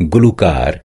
گلوکار